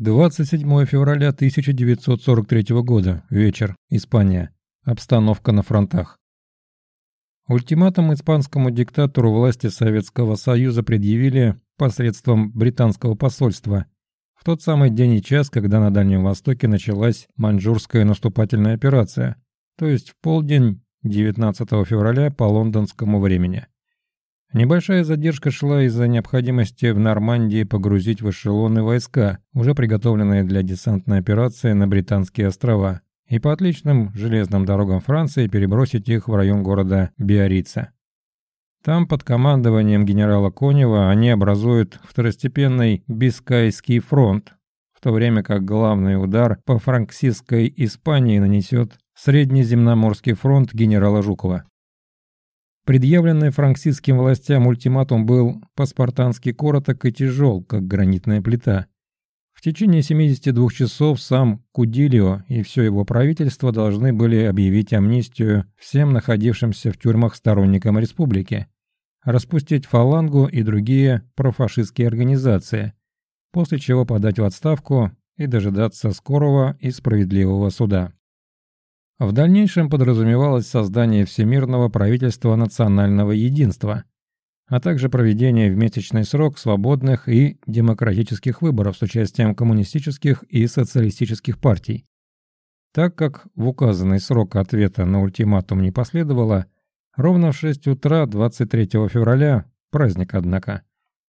27 февраля 1943 года. Вечер. Испания. Обстановка на фронтах. Ультиматум испанскому диктатору власти Советского Союза предъявили посредством британского посольства в тот самый день и час, когда на Дальнем Востоке началась маньчжурская наступательная операция, то есть в полдень 19 февраля по лондонскому времени. Небольшая задержка шла из-за необходимости в Нормандии погрузить в эшелоны войска, уже приготовленные для десантной операции на Британские острова, и по отличным железным дорогам Франции перебросить их в район города Биорица. Там под командованием генерала Конева они образуют второстепенный Бискайский фронт, в то время как главный удар по франксистской Испании нанесет Среднеземноморский фронт генерала Жукова. Предъявленный франксистским властям ультиматум был по-спартански короток и тяжел, как гранитная плита. В течение 72 часов сам Кудилио и все его правительство должны были объявить амнистию всем находившимся в тюрьмах сторонникам республики, распустить фалангу и другие профашистские организации, после чего подать в отставку и дожидаться скорого и справедливого суда. В дальнейшем подразумевалось создание Всемирного правительства национального единства, а также проведение в месячный срок свободных и демократических выборов с участием коммунистических и социалистических партий. Так как в указанный срок ответа на ультиматум не последовало, ровно в 6 утра 23 февраля, праздник однако,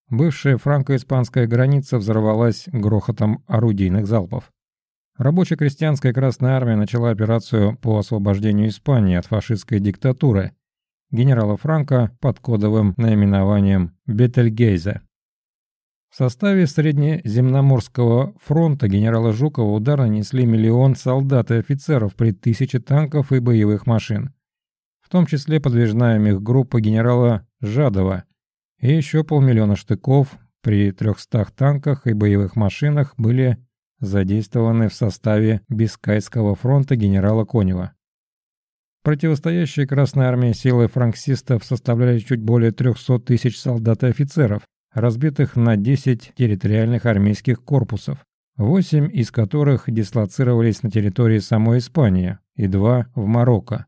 бывшая франко-испанская граница взорвалась грохотом орудийных залпов. Рабоче-крестьянская Красная Армия начала операцию по освобождению Испании от фашистской диктатуры генерала Франка под кодовым наименованием Бетельгейзе. В составе Среднеземноморского фронта генерала Жукова удар нанесли миллион солдат и офицеров при тысяче танков и боевых машин, в том числе подвижная мехгруппа генерала Жадова и еще полмиллиона штыков при 300 танках и боевых машинах были задействованы в составе Бискайского фронта генерала Конева. Противостоящие Красной армии силы франксистов составляли чуть более 300 тысяч солдат и офицеров, разбитых на 10 территориальных армейских корпусов, 8 из которых дислоцировались на территории самой Испании и 2 в Марокко.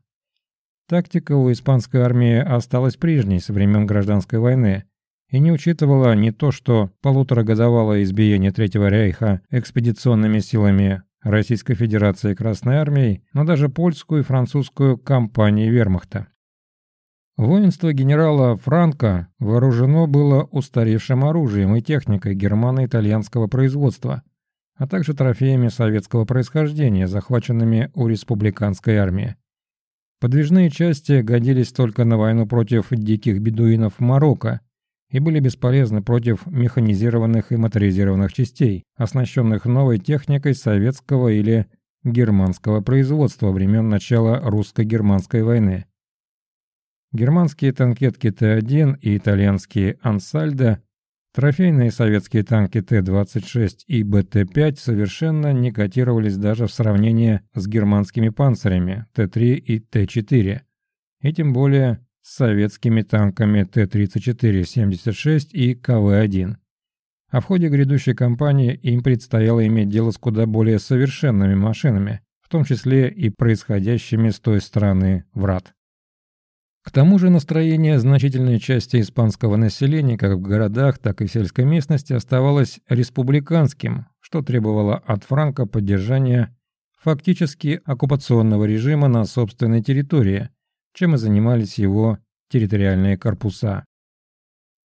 Тактика у испанской армии осталась прежней со времен гражданской войны, и не учитывала не то что полуторагодовалое избиение Третьего рейха экспедиционными силами Российской Федерации Красной Армией, но даже польскую и французскую кампании вермахта. Воинство генерала Франко вооружено было устаревшим оружием и техникой германо-итальянского производства, а также трофеями советского происхождения, захваченными у республиканской армии. Подвижные части годились только на войну против диких бедуинов Марокко, и были бесполезны против механизированных и моторизированных частей, оснащенных новой техникой советского или германского производства времен начала русско-германской войны. Германские танкетки Т-1 и итальянские «Ансальдо», трофейные советские танки Т-26 и БТ-5 совершенно не котировались даже в сравнении с германскими панцирями Т-3 и Т-4, и тем более с советскими танками Т-34-76 и КВ-1. А в ходе грядущей кампании им предстояло иметь дело с куда более совершенными машинами, в том числе и происходящими с той стороны врат. К тому же настроение значительной части испанского населения как в городах, так и в сельской местности оставалось республиканским, что требовало от Франка поддержания фактически оккупационного режима на собственной территории – чем и занимались его территориальные корпуса.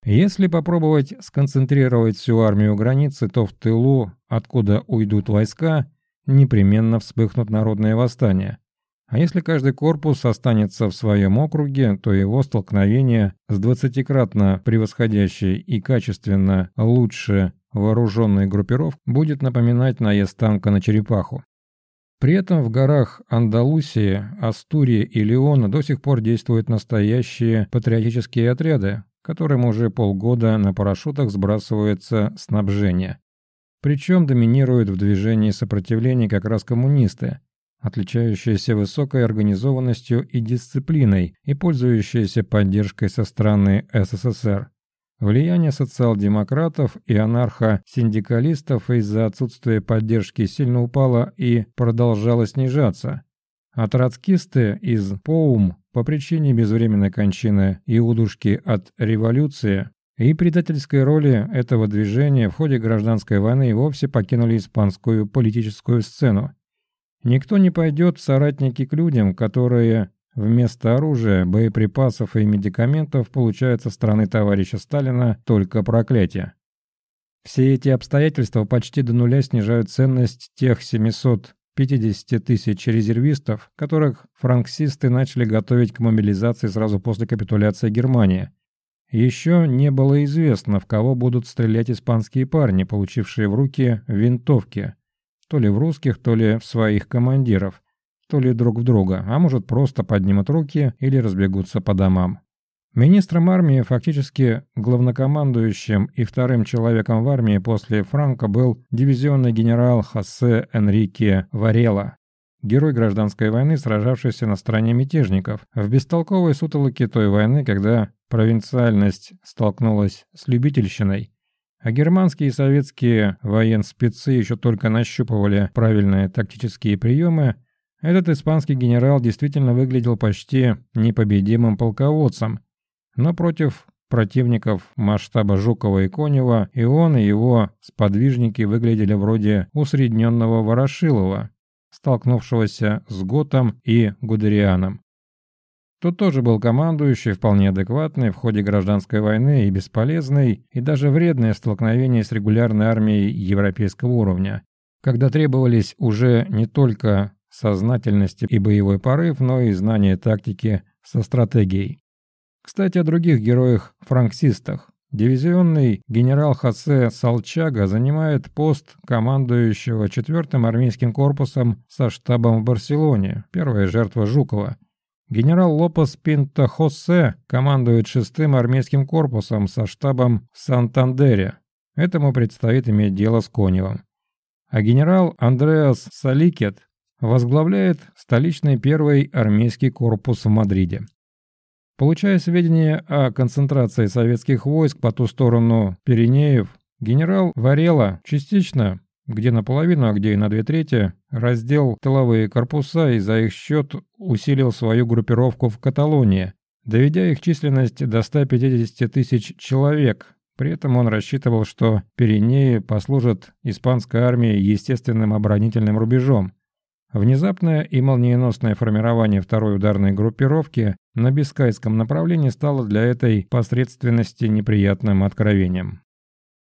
Если попробовать сконцентрировать всю армию границы, то в тылу, откуда уйдут войска, непременно вспыхнут народные восстания. А если каждый корпус останется в своем округе, то его столкновение с двадцатикратно превосходящей и качественно лучше вооруженной группировкой будет напоминать наезд танка на черепаху. При этом в горах Андалусии, Астурии и Леона до сих пор действуют настоящие патриотические отряды, которым уже полгода на парашютах сбрасывается снабжение. Причем доминируют в движении сопротивления как раз коммунисты, отличающиеся высокой организованностью и дисциплиной и пользующиеся поддержкой со стороны СССР. Влияние социал-демократов и анархо-синдикалистов из-за отсутствия поддержки сильно упало и продолжало снижаться. А троцкисты из ПОУМ по причине безвременной кончины и удушки от революции и предательской роли этого движения в ходе гражданской войны и вовсе покинули испанскую политическую сцену. Никто не пойдет в соратники к людям, которые Вместо оружия, боеприпасов и медикаментов получают со стороны товарища Сталина только проклятие. Все эти обстоятельства почти до нуля снижают ценность тех 750 тысяч резервистов, которых франксисты начали готовить к мобилизации сразу после капитуляции Германии. Еще не было известно, в кого будут стрелять испанские парни, получившие в руки винтовки, то ли в русских, то ли в своих командиров – то ли друг в друга, а может просто поднимут руки или разбегутся по домам. Министром армии, фактически главнокомандующим и вторым человеком в армии после Франка был дивизионный генерал Хосе Энрике Варела, герой гражданской войны, сражавшийся на стороне мятежников, в бестолковой сутолоке той войны, когда провинциальность столкнулась с любительщиной, а германские и советские военспецы еще только нащупывали правильные тактические приемы, этот испанский генерал действительно выглядел почти непобедимым полководцем, но против противников масштаба Жукова и Конева и он, и его сподвижники выглядели вроде усредненного Ворошилова, столкнувшегося с Готом и Гудерианом. Тут тоже был командующий, вполне адекватный в ходе гражданской войны и бесполезный, и даже вредное столкновение с регулярной армией европейского уровня, когда требовались уже не только сознательность и боевой порыв, но и знание тактики со стратегией. Кстати, о других героях-франксистах. Дивизионный генерал Хосе Салчага занимает пост командующего 4-м армейским корпусом со штабом в Барселоне, первая жертва Жукова. Генерал Лопес Пинто Хосе командует 6-м армейским корпусом со штабом в Сантандере. Этому предстоит иметь дело с Коневым. А генерал Андреас Саликет возглавляет столичный первый армейский корпус в Мадриде. Получая сведения о концентрации советских войск по ту сторону Пиренеев, генерал Варела частично, где наполовину, а где и на две трети, раздел тыловые корпуса и за их счет усилил свою группировку в Каталонии, доведя их численность до 150 тысяч человек. При этом он рассчитывал, что Пиренеи послужат испанской армии естественным оборонительным рубежом, Внезапное и молниеносное формирование второй ударной группировки на Бискайском направлении стало для этой посредственности неприятным откровением.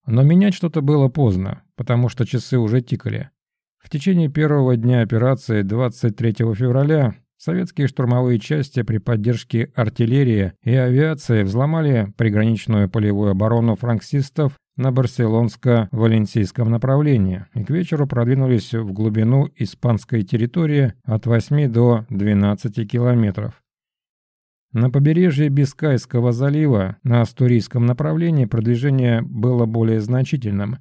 Но менять что-то было поздно, потому что часы уже тикали. В течение первого дня операции 23 февраля советские штурмовые части при поддержке артиллерии и авиации взломали приграничную полевую оборону франксистов на барселонско-валенсийском направлении и к вечеру продвинулись в глубину испанской территории от 8 до 12 километров. На побережье Бискайского залива на Астурийском направлении продвижение было более значительным.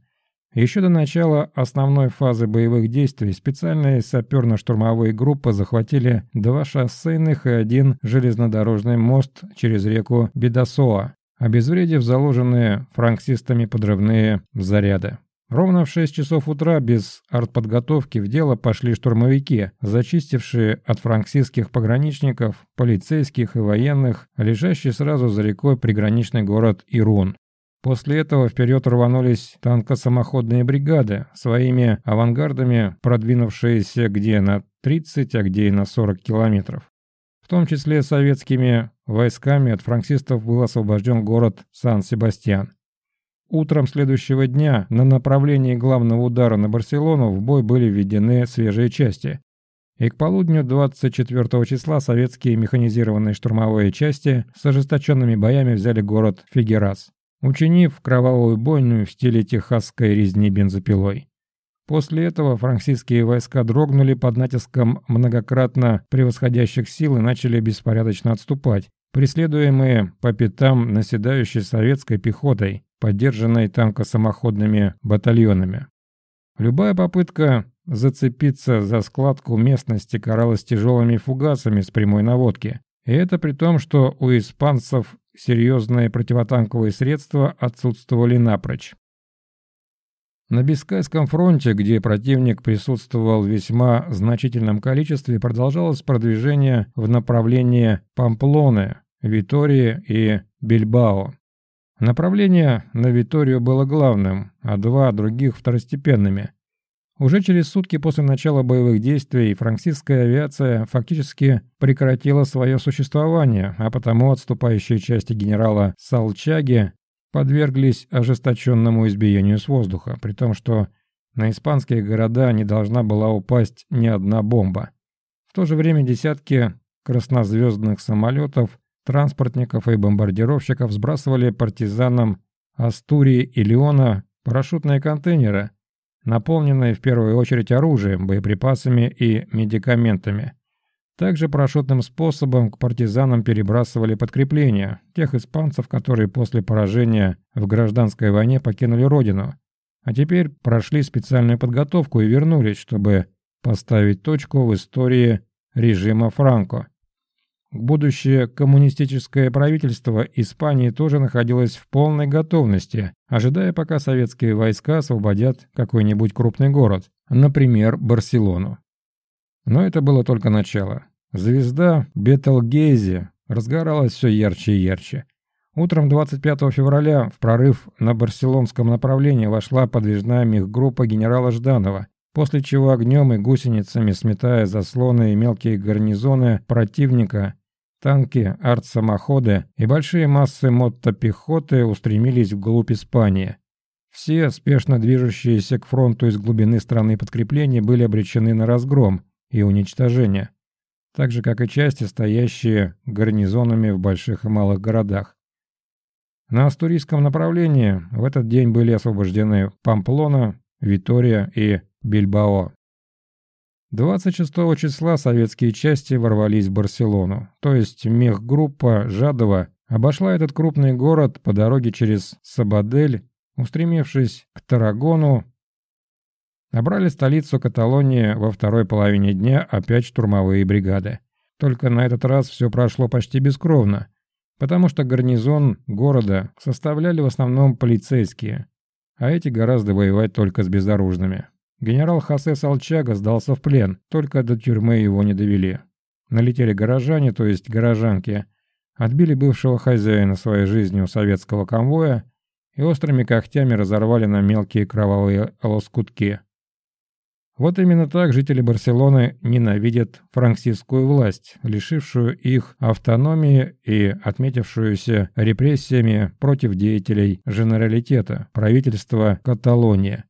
Еще до начала основной фазы боевых действий специальные саперно-штурмовые группы захватили два шоссейных и один железнодорожный мост через реку Бедосоа, обезвредив заложенные франксистами подрывные заряды. Ровно в 6 часов утра без артподготовки в дело пошли штурмовики, зачистившие от франксистских пограничников, полицейских и военных, лежащий сразу за рекой приграничный город Ирун. После этого вперед рванулись танкосамоходные бригады, своими авангардами продвинувшиеся где на 30, а где и на 40 километров. В том числе советскими Войсками от франксистов был освобожден город Сан-Себастьян. Утром следующего дня на направлении главного удара на Барселону в бой были введены свежие части. И к полудню 24 числа советские механизированные штурмовые части с ожесточенными боями взяли город Фигерас, учинив кровавую бойню в стиле техасской резни бензопилой. После этого франксийские войска дрогнули под натиском многократно превосходящих сил и начали беспорядочно отступать, преследуемые по пятам наседающей советской пехотой, поддержанной танкосамоходными батальонами. Любая попытка зацепиться за складку местности каралась тяжелыми фугасами с прямой наводки. И это при том, что у испанцев серьезные противотанковые средства отсутствовали напрочь. На Бискайском фронте, где противник присутствовал в весьма значительном количестве, продолжалось продвижение в направлении Памплоны, Витории и Бильбао. Направление на Виторию было главным, а два других второстепенными. Уже через сутки после начала боевых действий французская авиация фактически прекратила свое существование, а потому отступающие части генерала Салчаги подверглись ожесточенному избиению с воздуха, при том, что на испанские города не должна была упасть ни одна бомба. В то же время десятки краснозвездных самолетов, транспортников и бомбардировщиков сбрасывали партизанам Астурии и Леона парашютные контейнеры, наполненные в первую очередь оружием, боеприпасами и медикаментами – также парашютным способом к партизанам перебрасывали подкрепления, тех испанцев, которые после поражения в гражданской войне покинули родину, а теперь прошли специальную подготовку и вернулись, чтобы поставить точку в истории режима Франко. Будущее коммунистическое правительство Испании тоже находилось в полной готовности, ожидая, пока советские войска освободят какой-нибудь крупный город, например, Барселону. Но это было только начало. Звезда Бетелгейзе разгоралась все ярче и ярче. Утром 25 февраля в прорыв на барселонском направлении вошла подвижная мехгруппа генерала Жданова, после чего огнем и гусеницами, сметая заслоны и мелкие гарнизоны противника, танки, артсамоходы и большие массы мотопехоты устремились вглубь Испании. Все спешно движущиеся к фронту из глубины страны подкрепления были обречены на разгром и уничтожение так же, как и части, стоящие гарнизонами в больших и малых городах. На астурийском направлении в этот день были освобождены Памплона, Витория и Бильбао. 26 числа советские части ворвались в Барселону, то есть мехгруппа Жадова обошла этот крупный город по дороге через Сабадель, устремившись к Тарагону Набрали столицу Каталонии во второй половине дня опять штурмовые бригады. Только на этот раз все прошло почти бескровно, потому что гарнизон города составляли в основном полицейские, а эти гораздо воевать только с безоружными. Генерал Хосе Салчага сдался в плен, только до тюрьмы его не довели. Налетели горожане, то есть горожанки, отбили бывшего хозяина своей жизнью советского конвоя и острыми когтями разорвали на мелкие кровавые лоскутки. Вот именно так жители Барселоны ненавидят франксистскую власть, лишившую их автономии и отметившуюся репрессиями против деятелей женералитета, правительства Каталонии.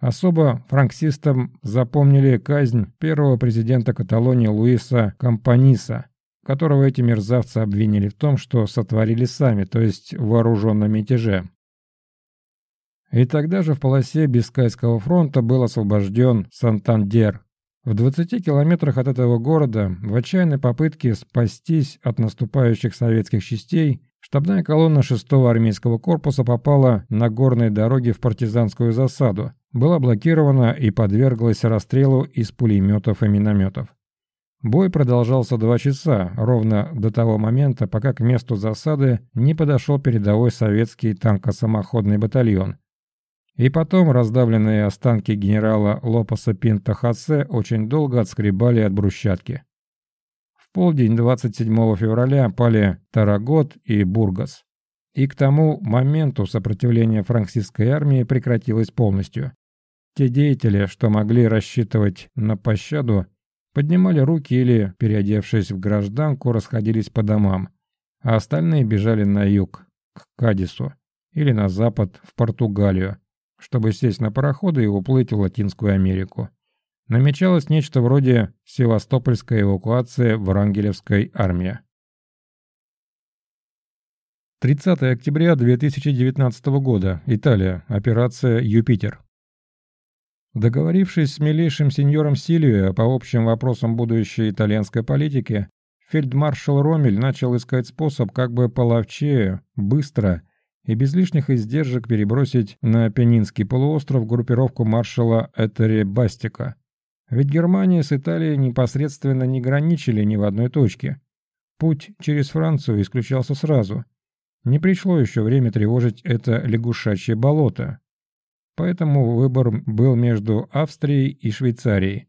Особо франксистам запомнили казнь первого президента Каталонии Луиса Кампаниса, которого эти мерзавцы обвинили в том, что сотворили сами, то есть в вооруженном мятеже. И тогда же в полосе Бискайского фронта был освобожден Сантандер. В 20 километрах от этого города, в отчаянной попытке спастись от наступающих советских частей, штабная колонна 6-го армейского корпуса попала на горной дороге в партизанскую засаду, была блокирована и подверглась расстрелу из пулеметов и минометов. Бой продолжался два часа, ровно до того момента, пока к месту засады не подошел передовой советский танкосамоходный батальон, и потом раздавленные останки генерала Лопаса Пинта Хосе очень долго отскребали от брусчатки. В полдень 27 февраля пали Тарагот и Бургас. И к тому моменту сопротивление франксистской армии прекратилось полностью. Те деятели, что могли рассчитывать на пощаду, поднимали руки или, переодевшись в гражданку, расходились по домам, а остальные бежали на юг, к Кадису, или на запад, в Португалию, чтобы сесть на пароходы и уплыть в Латинскую Америку. Намечалось нечто вроде севастопольской эвакуации Врангелевской армии. 30 октября 2019 года. Италия. Операция «Юпитер». Договорившись с милейшим сеньором Сильвио по общим вопросам будущей итальянской политики, фельдмаршал Ромель начал искать способ как бы половчее, быстро и без лишних издержек перебросить на Пенинский полуостров группировку маршала Этери Бастика. Ведь Германия с Италией непосредственно не граничили ни в одной точке. Путь через Францию исключался сразу, не пришло еще время тревожить это лягушачье болото. Поэтому выбор был между Австрией и Швейцарией.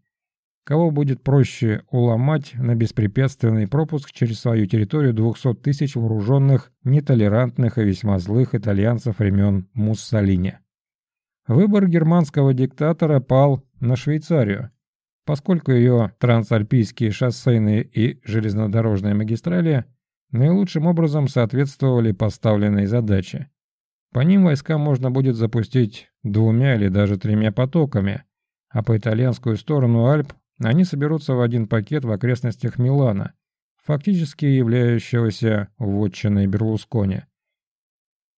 Кого будет проще уломать на беспрепятственный пропуск через свою территорию 200 тысяч вооруженных, нетолерантных и весьма злых итальянцев времен Муссолини. Выбор германского диктатора пал на Швейцарию, поскольку ее трансальпийские шоссейные и железнодорожные магистрали наилучшим образом соответствовали поставленной задаче. По ним войска можно будет запустить двумя или даже тремя потоками, а по итальянскую сторону Альп они соберутся в один пакет в окрестностях Милана, фактически являющегося вотчиной Берлускони.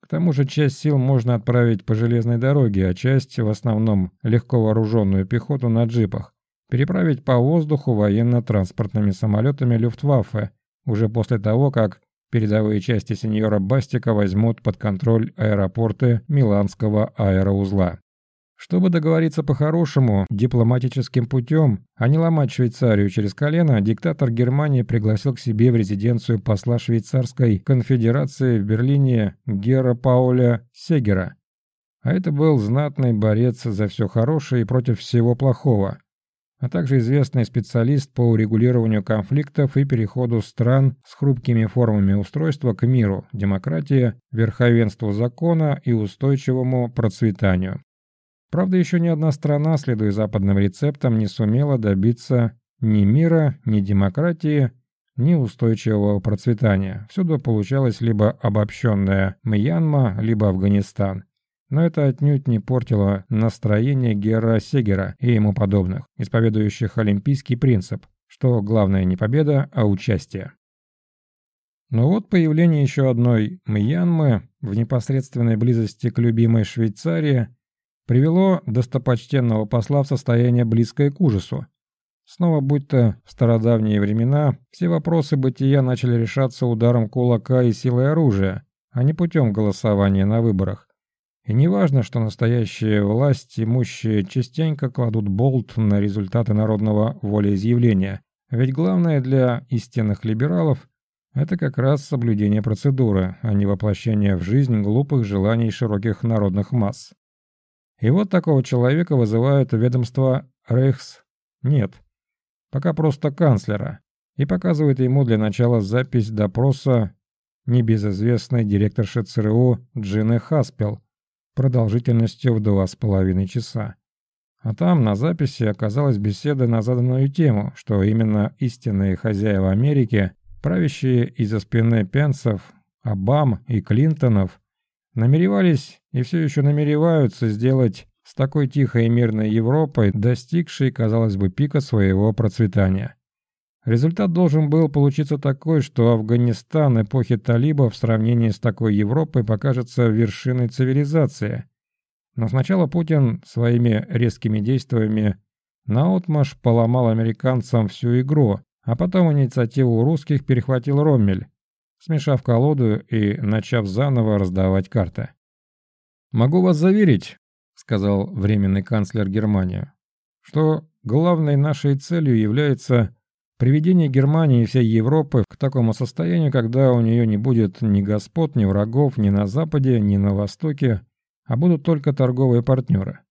К тому же часть сил можно отправить по железной дороге, а часть, в основном легко вооруженную пехоту на джипах, переправить по воздуху военно-транспортными самолетами Люфтваффе уже после того, как передовые части сеньора Бастика возьмут под контроль аэропорты Миланского аэроузла. Чтобы договориться по-хорошему, дипломатическим путем, а не ломать Швейцарию через колено, диктатор Германии пригласил к себе в резиденцию посла Швейцарской конфедерации в Берлине Гера Пауля Сегера. А это был знатный борец за все хорошее и против всего плохого а также известный специалист по урегулированию конфликтов и переходу стран с хрупкими формами устройства к миру, демократии, верховенству закона и устойчивому процветанию. Правда, еще ни одна страна, следуя западным рецептам, не сумела добиться ни мира, ни демократии, ни устойчивого процветания. Всюду получалось либо обобщенная Мьянма, либо Афганистан. Но это отнюдь не портило настроение Гера Сегера и ему подобных, исповедующих олимпийский принцип, что главное не победа, а участие. Но вот появление еще одной Мьянмы в непосредственной близости к любимой Швейцарии привело достопочтенного посла в состояние близкое к ужасу. Снова будто в стародавние времена, все вопросы бытия начали решаться ударом кулака и силой оружия, а не путем голосования на выборах. И не важно, что настоящие власть имущие частенько кладут болт на результаты народного волеизъявления, ведь главное для истинных либералов – это как раз соблюдение процедуры, а не воплощение в жизнь глупых желаний широких народных масс. И вот такого человека вызывают ведомство Рейхс... Нет, пока просто канцлера, и показывает ему для начала запись допроса небезызвестной директорши ЦРУ Джины Хаспел – продолжительностью в два с половиной часа. А там на записи оказалась беседа на заданную тему, что именно истинные хозяева Америки, правящие из-за спины Пенсов, Обам и Клинтонов, намеревались и все еще намереваются сделать с такой тихой и мирной Европой, достигшей, казалось бы, пика своего процветания. Результат должен был получиться такой, что Афганистан эпохи талибов в сравнении с такой Европой покажется вершиной цивилизации. Но сначала Путин своими резкими действиями наотмашь поломал американцам всю игру, а потом инициативу русских перехватил Роммель, смешав колоду и начав заново раздавать карты. «Могу вас заверить», — сказал временный канцлер Германии, «что главной нашей целью является Приведение Германии и всей Европы к такому состоянию, когда у нее не будет ни господ, ни врагов ни на Западе, ни на Востоке, а будут только торговые партнеры.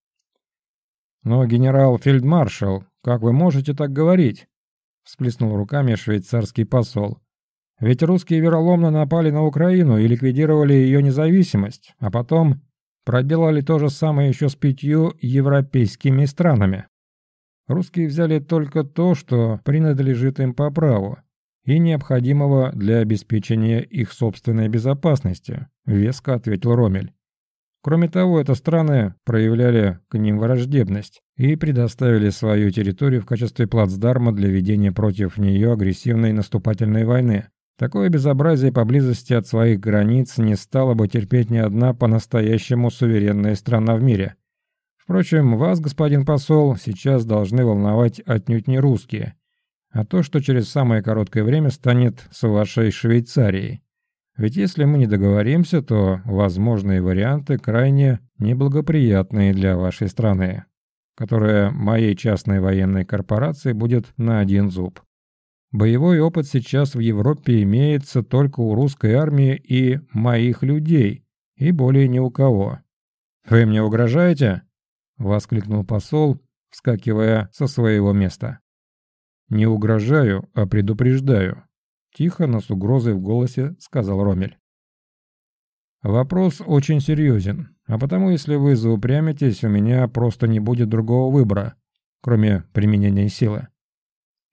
«Но, генерал-фельдмаршал, как вы можете так говорить?» – всплеснул руками швейцарский посол. «Ведь русские вероломно напали на Украину и ликвидировали ее независимость, а потом проделали то же самое еще с пятью европейскими странами». Русские взяли только то, что принадлежит им по праву и необходимого для обеспечения их собственной безопасности, веско ответил Ромель. Кроме того, это страны проявляли к ним враждебность и предоставили свою территорию в качестве плацдарма для ведения против нее агрессивной наступательной войны. Такое безобразие поблизости от своих границ не стала бы терпеть ни одна по-настоящему суверенная страна в мире – Впрочем, вас, господин посол, сейчас должны волновать отнюдь не русские, а то, что через самое короткое время станет с вашей Швейцарией. Ведь если мы не договоримся, то возможные варианты крайне неблагоприятные для вашей страны, которая моей частной военной корпорации будет на один зуб. Боевой опыт сейчас в Европе имеется только у русской армии и моих людей, и более ни у кого. «Вы мне угрожаете?» — воскликнул посол, вскакивая со своего места. «Не угрожаю, а предупреждаю», — тихо, но с угрозой в голосе сказал Ромель. «Вопрос очень серьезен, а потому, если вы заупрямитесь, у меня просто не будет другого выбора, кроме применения силы.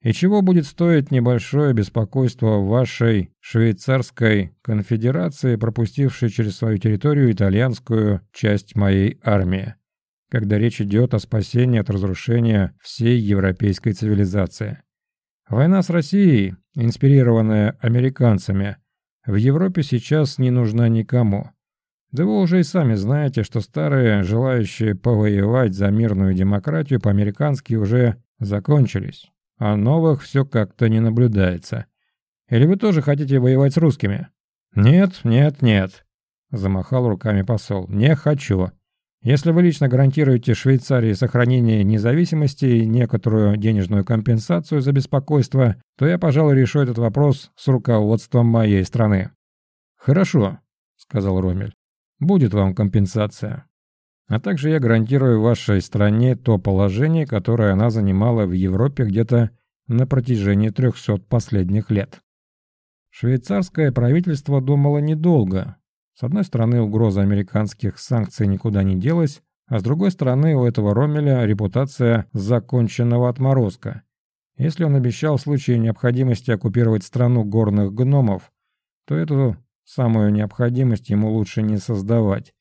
И чего будет стоить небольшое беспокойство вашей швейцарской конфедерации, пропустившей через свою территорию итальянскую часть моей армии, когда речь идет о спасении от разрушения всей европейской цивилизации? Война с Россией, инспирированная американцами, в Европе сейчас не нужна никому. Да вы уже и сами знаете, что старые, желающие повоевать за мирную демократию по-американски уже закончились а новых все как-то не наблюдается. Или вы тоже хотите воевать с русскими?» «Нет, нет, нет», — замахал руками посол. «Не хочу. Если вы лично гарантируете Швейцарии сохранение независимости и некоторую денежную компенсацию за беспокойство, то я, пожалуй, решу этот вопрос с руководством моей страны». «Хорошо», — сказал Ромель. «Будет вам компенсация. А также я гарантирую вашей стране то положение, которое она занимала в Европе где-то на протяжении 300 последних лет. Швейцарское правительство думало недолго. С одной стороны, угроза американских санкций никуда не делась, а с другой стороны, у этого Ромеля репутация законченного отморозка. Если он обещал в случае необходимости оккупировать страну горных гномов, то эту самую необходимость ему лучше не создавать.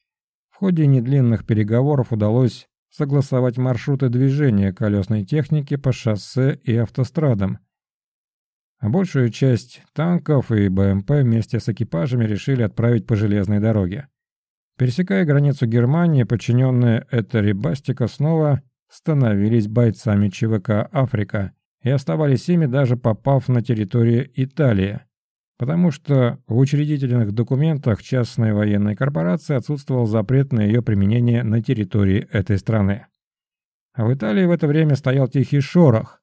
Ходе недлинных переговоров удалось согласовать маршруты движения колесной техники по шоссе и автострадам. А большую часть танков и БМП вместе с экипажами решили отправить по железной дороге. Пересекая границу Германии, подчиненные Этери Бастика снова становились бойцами ЧВК «Африка» и оставались ими даже попав на территорию Италии потому что в учредительных документах частной военной корпорации отсутствовал запрет на ее применение на территории этой страны. А в Италии в это время стоял тихий шорох.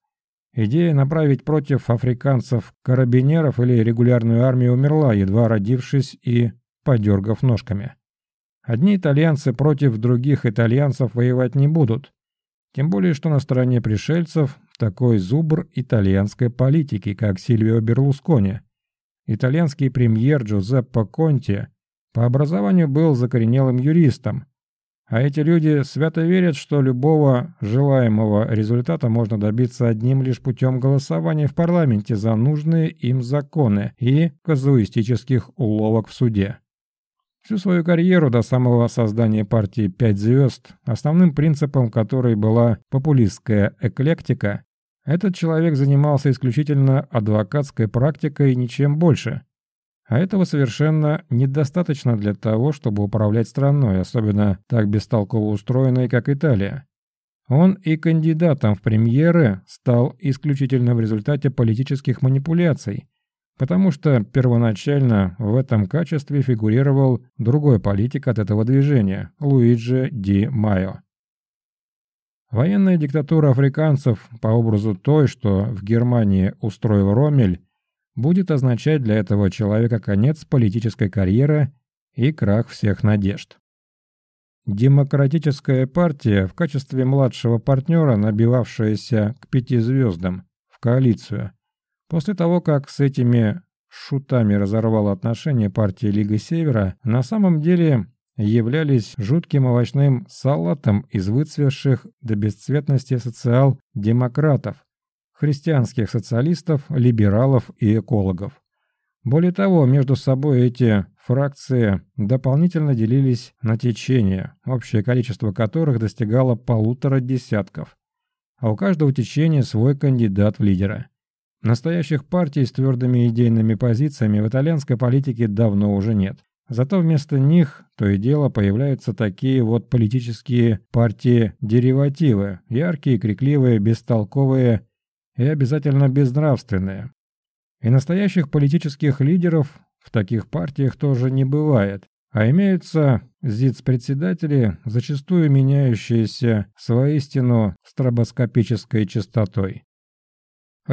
Идея направить против африканцев карабинеров или регулярную армию умерла, едва родившись и подергав ножками. Одни итальянцы против других итальянцев воевать не будут. Тем более, что на стороне пришельцев такой зубр итальянской политики, как Сильвио Берлускони – Итальянский премьер Джузеппе Конти по образованию был закоренелым юристом, а эти люди свято верят, что любого желаемого результата можно добиться одним лишь путем голосования в парламенте за нужные им законы и казуистических уловок в суде. Всю свою карьеру до самого создания партии «Пять звезд», основным принципом которой была популистская эклектика, этот человек занимался исключительно адвокатской практикой и ничем больше. А этого совершенно недостаточно для того, чтобы управлять страной, особенно так бестолково устроенной, как Италия. Он и кандидатом в премьеры стал исключительно в результате политических манипуляций, потому что первоначально в этом качестве фигурировал другой политик от этого движения – Луиджи Ди Майо. Военная диктатура африканцев по образу той, что в Германии устроил Ромель, будет означать для этого человека конец политической карьеры и крах всех надежд. Демократическая партия в качестве младшего партнера, набивавшаяся к пяти звездам в коалицию, после того, как с этими шутами разорвала отношения партии Лига Севера, на самом деле являлись жутким овощным салатом из выцветших до бесцветности социал-демократов, христианских социалистов, либералов и экологов. Более того, между собой эти фракции дополнительно делились на течения, общее количество которых достигало полутора десятков. А у каждого течения свой кандидат в лидера. Настоящих партий с твердыми идейными позициями в итальянской политике давно уже нет. Зато вместо них то и дело появляются такие вот политические партии-деривативы, яркие, крикливые, бестолковые и обязательно безнравственные. И настоящих политических лидеров в таких партиях тоже не бывает, а имеются ЗИЦ-председатели, зачастую меняющиеся с воистину стробоскопической частотой.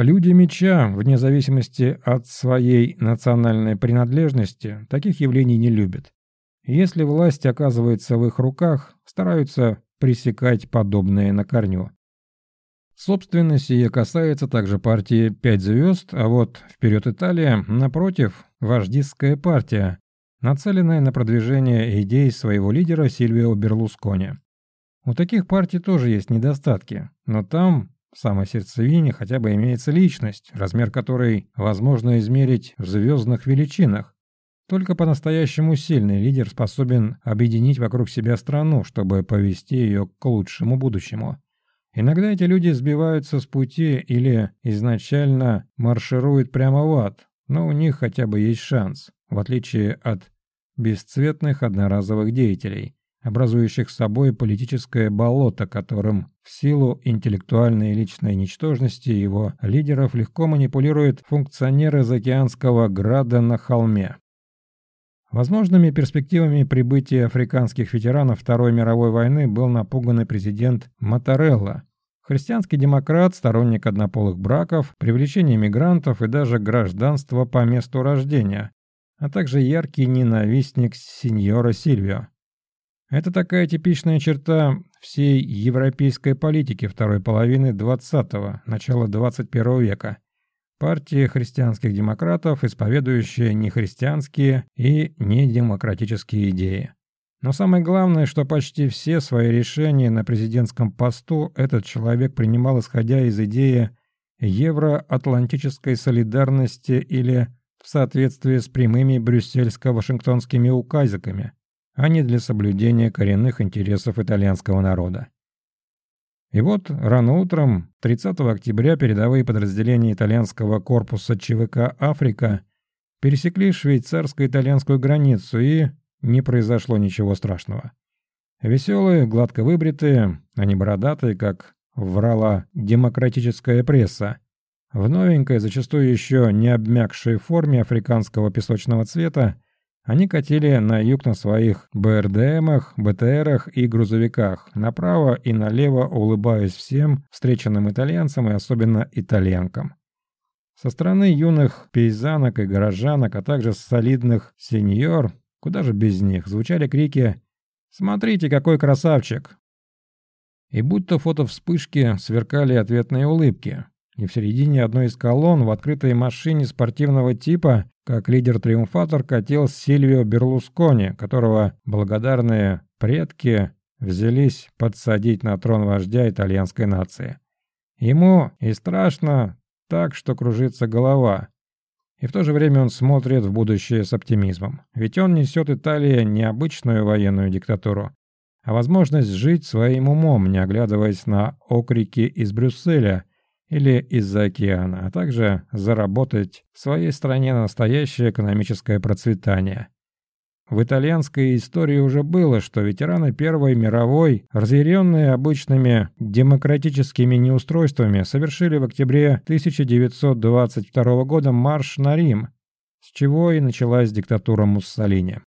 Люди меча, вне зависимости от своей национальной принадлежности, таких явлений не любят. Если власть оказывается в их руках, стараются пресекать подобное на корню. Собственно, сие касается также партии «Пять звезд», а вот «Вперед Италия», напротив, вождистская партия, нацеленная на продвижение идей своего лидера Сильвио Берлускони. У таких партий тоже есть недостатки, но там, в самой сердцевине, хотя бы имеется личность, размер которой возможно измерить в звездных величинах. Только по-настоящему сильный лидер способен объединить вокруг себя страну, чтобы повести ее к лучшему будущему. Иногда эти люди сбиваются с пути или изначально маршируют прямо в ад, но у них хотя бы есть шанс, в отличие от бесцветных одноразовых деятелей, образующих собой политическое болото, которым в силу интеллектуальной и личной ничтожности его лидеров легко манипулируют функционеры заокеанского града на холме. Возможными перспективами прибытия африканских ветеранов Второй мировой войны был напуганный президент Матарелла, христианский демократ, сторонник однополых браков, привлечения мигрантов и даже гражданства по месту рождения, а также яркий ненавистник сеньора Сильвио. Это такая типичная черта всей европейской политики второй половины 20-го, начала 21 века. Партия христианских демократов, исповедующая нехристианские и недемократические идеи. Но самое главное, что почти все свои решения на президентском посту этот человек принимал исходя из идеи евроатлантической солидарности или в соответствии с прямыми брюссельско-вашингтонскими указиками, а не для соблюдения коренных интересов итальянского народа. И вот рано утром, 30 октября, передовые подразделения итальянского корпуса ЧВК «Африка» пересекли швейцарско-итальянскую границу и не произошло ничего страшного. Веселые, гладко выбритые, не бородатые, как врала демократическая пресса, в новенькой, зачастую еще не обмякшей форме африканского песочного цвета, они катили на юг на своих БРДМах, БТРах и грузовиках, направо и налево улыбаясь всем встреченным итальянцам и особенно итальянкам. Со стороны юных пейзанок и горожанок, а также солидных сеньор, куда же без них, звучали крики «Смотрите, какой красавчик!» И будто фото вспышки сверкали ответные улыбки, и в середине одной из колонн в открытой машине спортивного типа, как лидер-триумфатор, катил Сильвио Берлускони, которого благодарные предки взялись подсадить на трон вождя итальянской нации. Ему и страшно так, что кружится голова. И в то же время он смотрит в будущее с оптимизмом. Ведь он несет Италии не обычную военную диктатуру, а возможность жить своим умом, не оглядываясь на окрики из Брюсселя или из-за океана, а также заработать в своей стране настоящее экономическое процветание. В итальянской истории уже было, что ветераны Первой мировой, разъяренные обычными демократическими неустройствами, совершили в октябре 1922 года марш на Рим, с чего и началась диктатура Муссолини.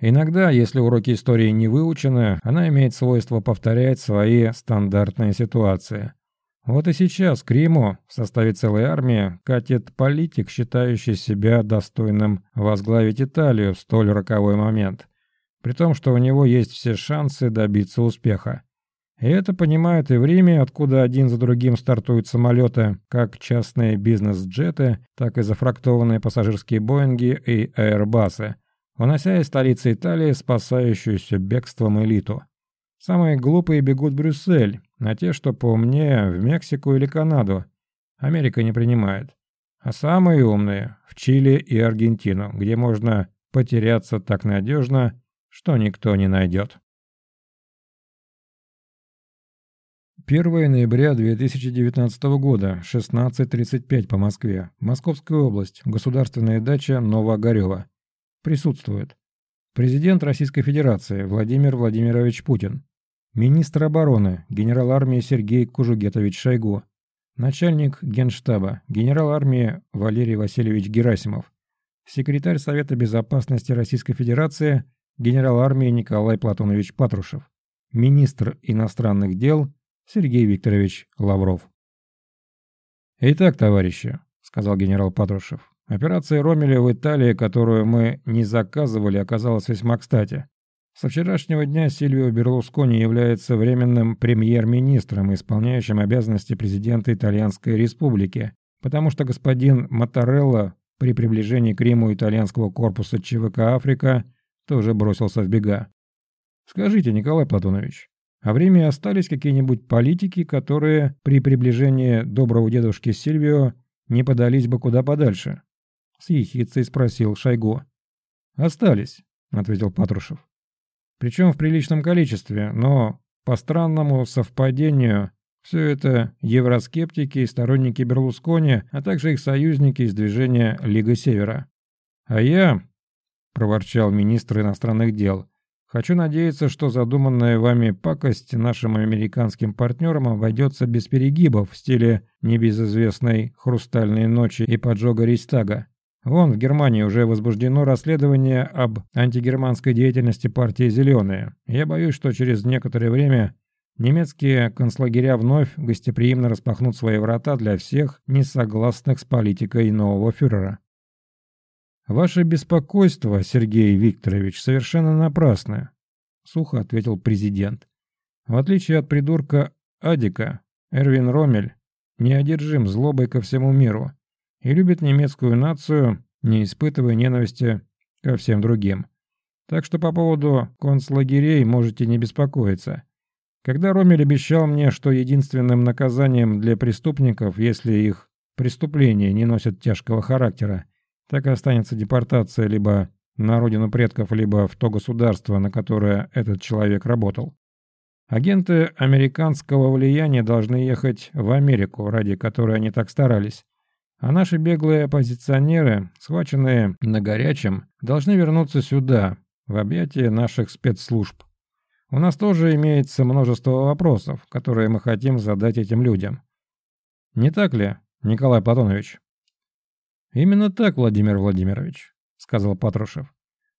Иногда, если уроки истории не выучены, она имеет свойство повторять свои стандартные ситуации – вот и сейчас к Риму в составе целой армии катит политик, считающий себя достойным возглавить Италию в столь роковой момент, при том, что у него есть все шансы добиться успеха. И это понимают и в Риме, откуда один за другим стартуют самолеты, как частные бизнес-джеты, так и зафрактованные пассажирские Боинги и Airbus'ы, унося из столицы Италии спасающуюся бегством элиту. Самые глупые бегут в Брюссель, а те, что поумнее, в Мексику или Канаду. Америка не принимает. А самые умные – в Чили и Аргентину, где можно потеряться так надежно, что никто не найдет. 1 ноября 2019 года, 16.35 по Москве. Московская область. Государственная дача Новоогарева. Присутствует. Президент Российской Федерации Владимир Владимирович Путин. Министр обороны, генерал армии Сергей Кужугетович Шойгу. Начальник Генштаба, генерал армии Валерий Васильевич Герасимов. Секретарь Совета Безопасности Российской Федерации, генерал армии Николай Платонович Патрушев. Министр иностранных дел Сергей Викторович Лавров. «Итак, товарищи», — сказал генерал Патрушев, — «операция Ромеля в Италии, которую мы не заказывали, оказалась весьма кстати. Со вчерашнего дня Сильвио Берлускони является временным премьер-министром, исполняющим обязанности президента Итальянской республики, потому что господин Моторелло при приближении к Риму итальянского корпуса ЧВК «Африка» тоже бросился в бега. Скажите, Николай Платонович, а в Риме остались какие-нибудь политики, которые при приближении доброго дедушки Сильвио не подались бы куда подальше? С ехицей спросил Шойгу. «Остались», — ответил Патрушев. «Причем в приличном количестве, но по странному совпадению все это евроскептики и сторонники Берлускони, а также их союзники из движения Лига Севера. А я, — проворчал министр иностранных дел, — хочу надеяться, что задуманная вами пакость нашим американским партнерам обойдется без перегибов в стиле небезызвестной «Хрустальной ночи» и поджога Рейстага. Вон, в Германии уже возбуждено расследование об антигерманской деятельности партии «Зеленые». Я боюсь, что через некоторое время Немецкие концлагеря вновь гостеприимно распахнут свои врата для всех несогласных с политикой нового фюрера. «Ваше беспокойство, Сергей Викторович, совершенно напрасное», — сухо ответил президент. «В отличие от придурка Адика, Эрвин Ромель неодержим злобой ко всему миру и любит немецкую нацию, не испытывая ненависти ко всем другим. Так что по поводу концлагерей можете не беспокоиться». Когда Ромель обещал мне, что единственным наказанием для преступников, если их преступления не носят тяжкого характера, так и останется депортация либо на родину предков, либо в то государство, на которое этот человек работал. Агенты американского влияния должны ехать в Америку, ради которой они так старались. А наши беглые оппозиционеры, схваченные на горячем, должны вернуться сюда, в объятия наших спецслужб. У нас тоже имеется множество вопросов, которые мы хотим задать этим людям. Не так ли, Николай Платонович? Именно так, Владимир Владимирович, сказал Патрушев.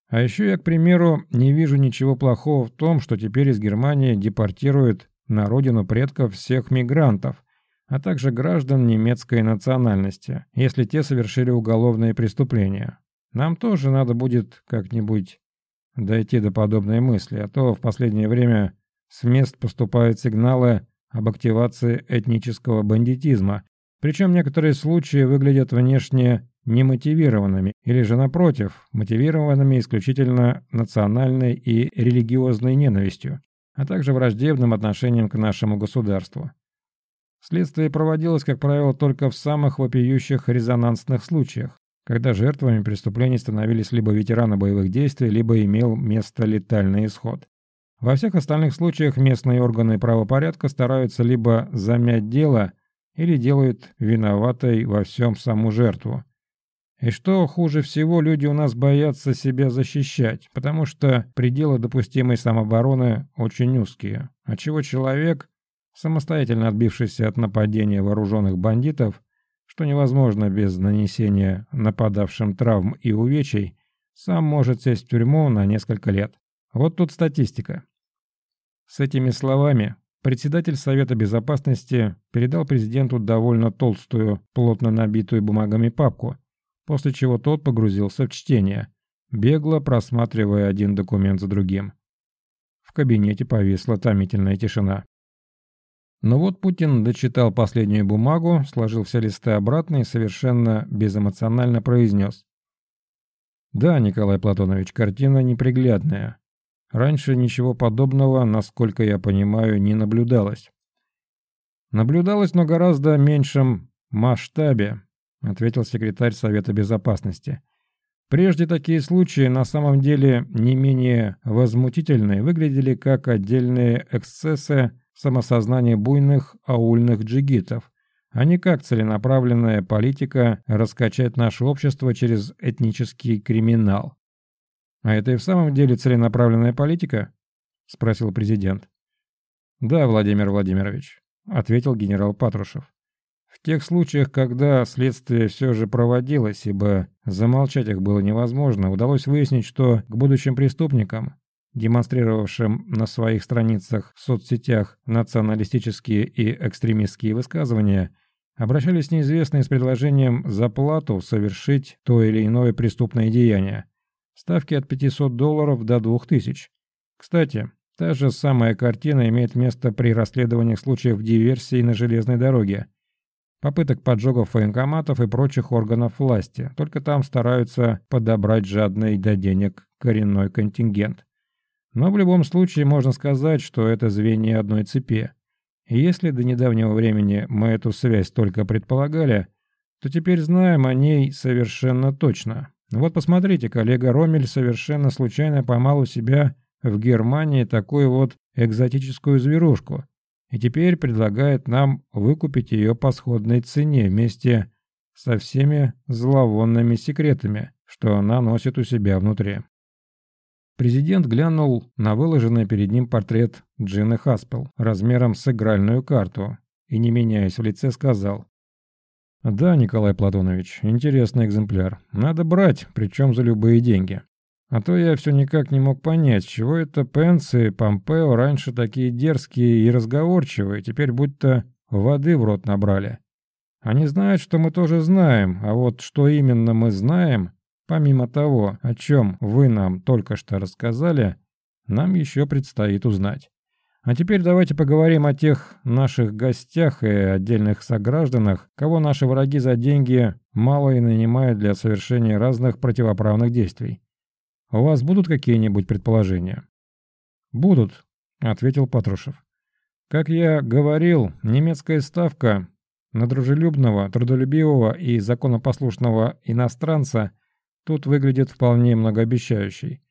А еще я, к примеру, не вижу ничего плохого в том, что теперь из Германии депортируют на родину предков всех мигрантов, а также граждан немецкой национальности, если те совершили уголовные преступления. Нам тоже надо будет как-нибудь дойти до подобной мысли, а то в последнее время с мест поступают сигналы об активации этнического бандитизма, причем некоторые случаи выглядят внешне немотивированными или же напротив, мотивированными исключительно национальной и религиозной ненавистью, а также враждебным отношением к нашему государству. Следствие проводилось, как правило, только в самых вопиющих резонансных случаях, когда жертвами преступлений становились либо ветераны боевых действий, либо имел место летальный исход. Во всех остальных случаях местные органы правопорядка стараются либо замять дело, или делают виноватой во всем саму жертву. И что хуже всего, люди у нас боятся себя защищать, потому что пределы допустимой самообороны очень узкие, отчего человек, самостоятельно отбившийся от нападения вооруженных бандитов, что невозможно без нанесения нападавшим травм и увечий, сам может сесть в тюрьму на несколько лет. Вот тут статистика. С этими словами председатель Совета Безопасности передал президенту довольно толстую, плотно набитую бумагами папку, после чего тот погрузился в чтение, бегло просматривая один документ за другим. В кабинете повисла томительная тишина. Но вот Путин дочитал последнюю бумагу, сложил все листы обратно и совершенно безэмоционально произнес. «Да, Николай Платонович, картина неприглядная. Раньше ничего подобного, насколько я понимаю, не наблюдалось». «Наблюдалось, но гораздо меньшем масштабе», ответил секретарь Совета Безопасности. Прежде такие случаи на самом деле не менее возмутительные выглядели как отдельные эксцессы самосознание буйных аульных джигитов, а не как целенаправленная политика раскачать наше общество через этнический криминал. «А это и в самом деле целенаправленная политика?» – спросил президент. «Да, Владимир Владимирович», – ответил генерал Патрушев. В тех случаях, когда следствие все же проводилось, ибо замолчать их было невозможно, удалось выяснить, что к будущим преступникам демонстрировавшим на своих страницах в соцсетях националистические и экстремистские высказывания, обращались неизвестные с предложением за плату совершить то или иное преступное деяние. Ставки от 500 долларов до 2000. Кстати, та же самая картина имеет место при расследованиях случаев диверсии на железной дороге. Попыток поджогов военкоматов и прочих органов власти, только там стараются подобрать жадный до денег коренной контингент. Но в любом случае можно сказать, что это звенья одной цепи. И если до недавнего времени мы эту связь только предполагали, то теперь знаем о ней совершенно точно. Вот посмотрите, коллега Ромель совершенно случайно поймал у себя в Германии такую вот экзотическую зверушку и теперь предлагает нам выкупить ее по сходной цене вместе со всеми зловонными секретами, что она носит у себя внутри. Президент глянул на выложенный перед ним портрет Джины Хаспел размером с игральную карту и, не меняясь в лице, сказал. «Да, Николай Платонович, интересный экземпляр. Надо брать, причем за любые деньги. А то я все никак не мог понять, чего это Пенс и Помпео раньше такие дерзкие и разговорчивые, теперь будто воды в рот набрали. Они знают, что мы тоже знаем, а вот что именно мы знаем, Помимо того, о чем вы нам только что рассказали, нам еще предстоит узнать. А теперь давайте поговорим о тех наших гостях и отдельных согражданах, кого наши враги за деньги мало и нанимают для совершения разных противоправных действий. У вас будут какие-нибудь предположения? Будут, ответил Патрушев. Как я говорил, немецкая ставка на дружелюбного, трудолюбивого и законопослушного иностранца – тут выглядит вполне многообещающей.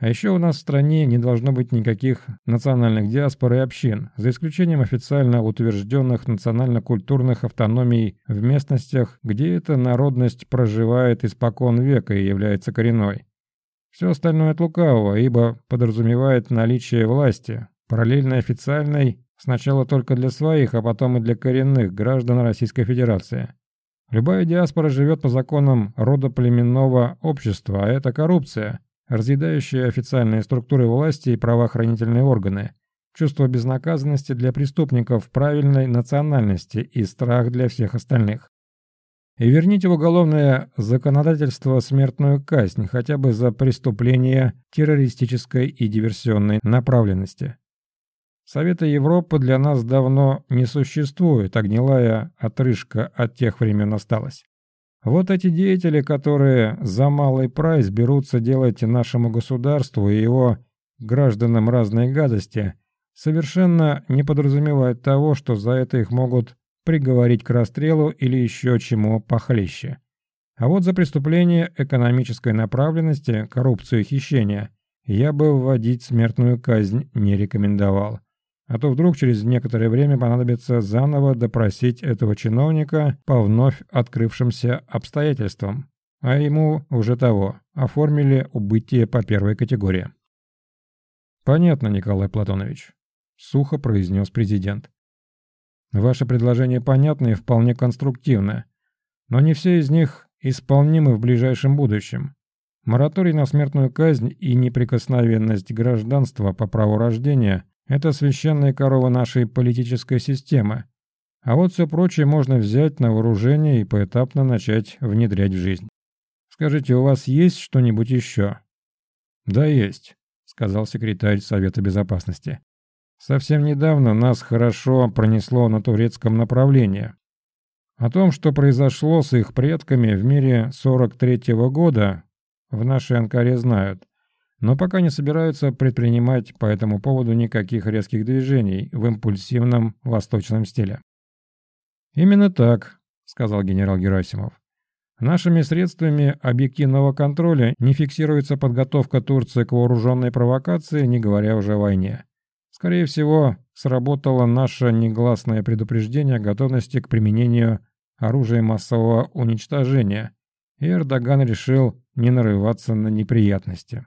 А еще у нас в стране не должно быть никаких национальных диаспор и общин, за исключением официально утвержденных национально-культурных автономий в местностях, где эта народность проживает испокон века и является коренной. Все остальное от лукавого, ибо подразумевает наличие власти, параллельно официальной, сначала только для своих, а потом и для коренных граждан Российской Федерации. Любая диаспора живет по законам родоплеменного общества, а это коррупция, разъедающая официальные структуры власти и правоохранительные органы, чувство безнаказанности для преступников правильной национальности и страх для всех остальных. И верните в уголовное законодательство смертную казнь хотя бы за преступления террористической и диверсионной направленности. Совета Европы для нас давно не существует, а гнилая отрыжка от тех времен осталась. Вот эти деятели, которые за малый прайс берутся делать нашему государству и его гражданам разные гадости, совершенно не подразумевают того, что за это их могут приговорить к расстрелу или еще чему похлеще. А вот за преступление экономической направленности, коррупцию и хищения я бы вводить смертную казнь не рекомендовал. А то вдруг через некоторое время понадобится заново допросить этого чиновника по вновь открывшимся обстоятельствам. А ему уже того, оформили убытие по первой категории. «Понятно, Николай Платонович», — сухо произнес президент. «Ваше предложение понятно и вполне конструктивно, но не все из них исполнимы в ближайшем будущем. Мораторий на смертную казнь и неприкосновенность гражданства по праву рождения это священная корова нашей политической системы. А вот все прочее можно взять на вооружение и поэтапно начать внедрять в жизнь. Скажите, у вас есть что-нибудь еще? Да, есть, сказал секретарь Совета Безопасности. Совсем недавно нас хорошо пронесло на турецком направлении. О том, что произошло с их предками в мире 43-го года, в нашей Анкаре знают но пока не собираются предпринимать по этому поводу никаких резких движений в импульсивном восточном стиле. «Именно так», — сказал генерал Герасимов. «Нашими средствами объективного контроля не фиксируется подготовка Турции к вооруженной провокации, не говоря уже о войне. Скорее всего, сработало наше негласное предупреждение о готовности к применению оружия массового уничтожения, и Эрдоган решил не нарываться на неприятности.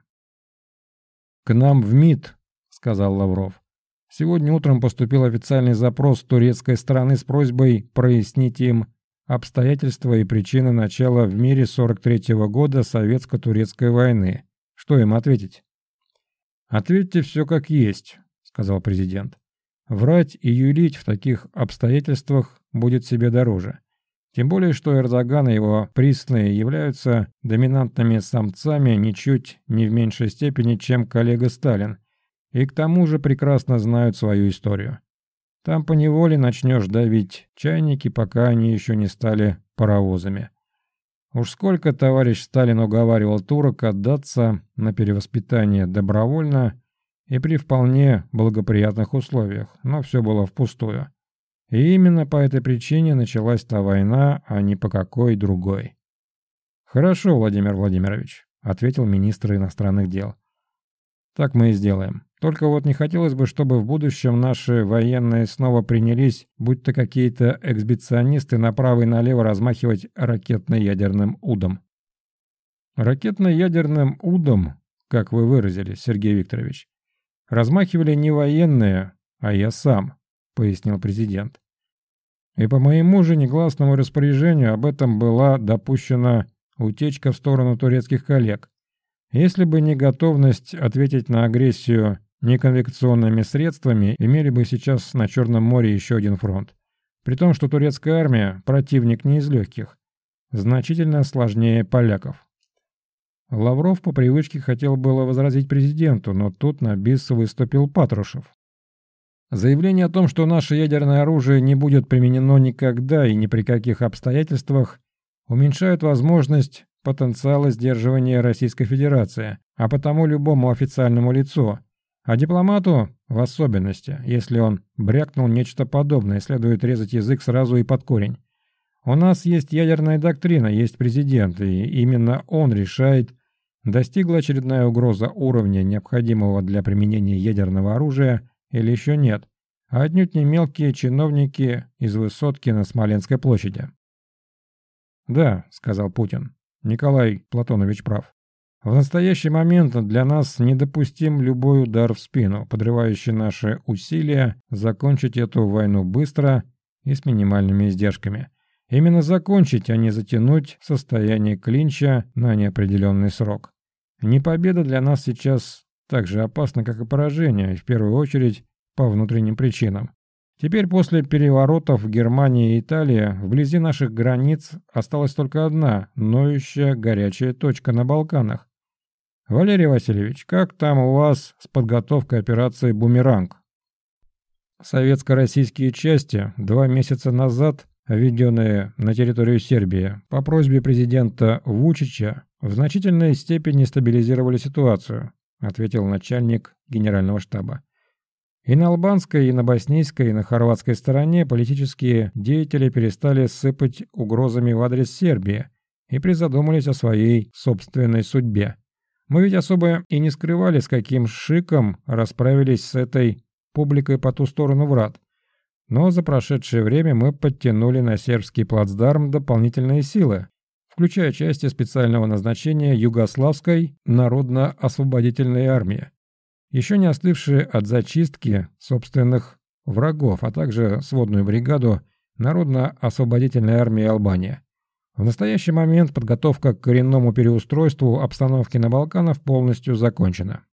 «К нам в МИД», — сказал Лавров. «Сегодня утром поступил официальный запрос турецкой стороны с просьбой прояснить им обстоятельства и причины начала в мире 43-го года советско-турецкой войны. Что им ответить?» «Ответьте все как есть», — сказал президент. «Врать и юлить в таких обстоятельствах будет себе дороже. Тем более, что Эрдоган и его присные являются доминантными самцами ничуть не в меньшей степени, чем коллега Сталин, и к тому же прекрасно знают свою историю. Там поневоле начнешь давить чайники, пока они еще не стали паровозами. Уж сколько товарищ Сталин уговаривал турок отдаться на перевоспитание добровольно и при вполне благоприятных условиях, но все было впустую. И именно по этой причине началась та война, а не по какой другой. «Хорошо, Владимир Владимирович», — ответил министр иностранных дел. «Так мы и сделаем. Только вот не хотелось бы, чтобы в будущем наши военные снова принялись, будь то какие-то эксбиционисты направо и налево размахивать ракетно-ядерным удом». «Ракетно-ядерным удом, как вы выразились, Сергей Викторович, размахивали не военные, а я сам», — пояснил президент. И по моему же негласному распоряжению об этом была допущена утечка в сторону турецких коллег. Если бы не готовность ответить на агрессию неконвекционными средствами, имели бы сейчас на Черном море еще один фронт. При том, что турецкая армия – противник не из легких, значительно сложнее поляков. Лавров по привычке хотел было возразить президенту, но тут на бис выступил Патрушев. Заявление о том, что наше ядерное оружие не будет применено никогда и ни при каких обстоятельствах, уменьшает возможность потенциала сдерживания Российской Федерации, а потому любому официальному лицу, а дипломату в особенности, если он брякнул нечто подобное, следует резать язык сразу и под корень. У нас есть ядерная доктрина, есть президент, и именно он решает, достигла очередная угроза уровня, необходимого для применения ядерного оружия, или еще нет, а отнюдь не мелкие чиновники из высотки на Смоленской площади. «Да», — сказал Путин, — «Николай Платонович прав. В настоящий момент для нас недопустим любой удар в спину, подрывающий наши усилия закончить эту войну быстро и с минимальными издержками. Именно закончить, а не затянуть состояние клинча на неопределенный срок. Не победа для нас сейчас так же опасно, как и поражение, в первую очередь по внутренним причинам. Теперь после переворотов в Германии и Италии вблизи наших границ осталась только одна, ноющая горячая точка на Балканах. Валерий Васильевич, как там у вас с подготовкой операции «Бумеранг»? Советско-российские части два месяца назад, введенные на территорию Сербии, по просьбе президента Вучича, в значительной степени стабилизировали ситуацию, ответил начальник генерального штаба. И на албанской, и на боснийской, и на хорватской стороне политические деятели перестали сыпать угрозами в адрес Сербии и призадумались о своей собственной судьбе. Мы ведь особо и не скрывали, с каким шиком расправились с этой публикой по ту сторону врат. Но за прошедшее время мы подтянули на сербский плацдарм дополнительные силы, включая части специального назначения Югославской народно-освободительной армии еще не остывшие от зачистки собственных врагов, а также сводную бригаду Народно-освободительной армии Албании. В настоящий момент подготовка к коренному переустройству обстановки на Балканах полностью закончена.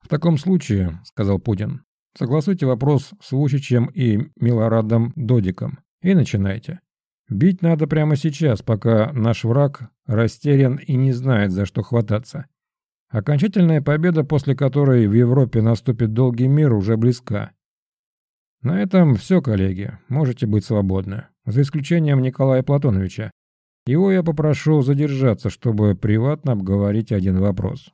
«В таком случае», — сказал Путин, — «согласуйте вопрос с Вучичем и Милорадом Додиком и начинайте. Бить надо прямо сейчас, пока наш враг растерян и не знает, за что хвататься. Окончательная победа, после которой в Европе наступит долгий мир, уже близка. На этом все, коллеги, можете быть свободны, за исключением Николая Платоновича. Его я попрошу задержаться, чтобы приватно обговорить один вопрос.